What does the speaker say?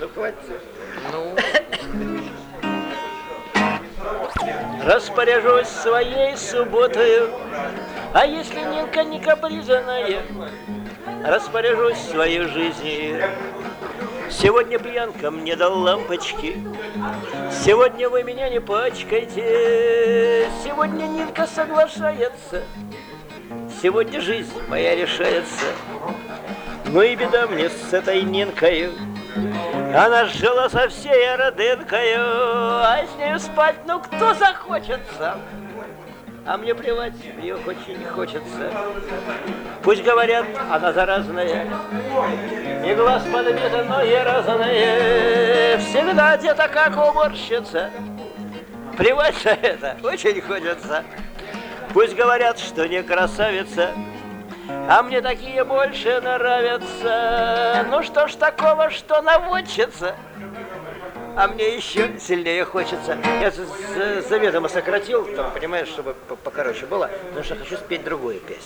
Ну, хватит. Ну, Распоряжусь своей субботою, а если Нинка не капризаная, распоряжусь своей жизнью. Сегодня пьянка мне дал лампочки, сегодня вы меня не пачкайте, сегодня Нинка соглашается, сегодня жизнь моя решается. Ну и беда мне с этой Нинкою, она жила со всей родынкою, а с нею спать, ну кто захочет сам? А мне плевать, ее очень хочется. Пусть говорят, она заразная, и глаз подбита, но и разная, всегда где-то как уборщица. Плевать на это, очень хочется. Пусть говорят, что не красавица, а мне такие больше нравятся. Ну что ж такого, что наводчица? А мне еще сильнее хочется. Я за- за- заведомо сократил, там, понимаешь, чтобы по- покороче было, потому что хочу спеть другую песню.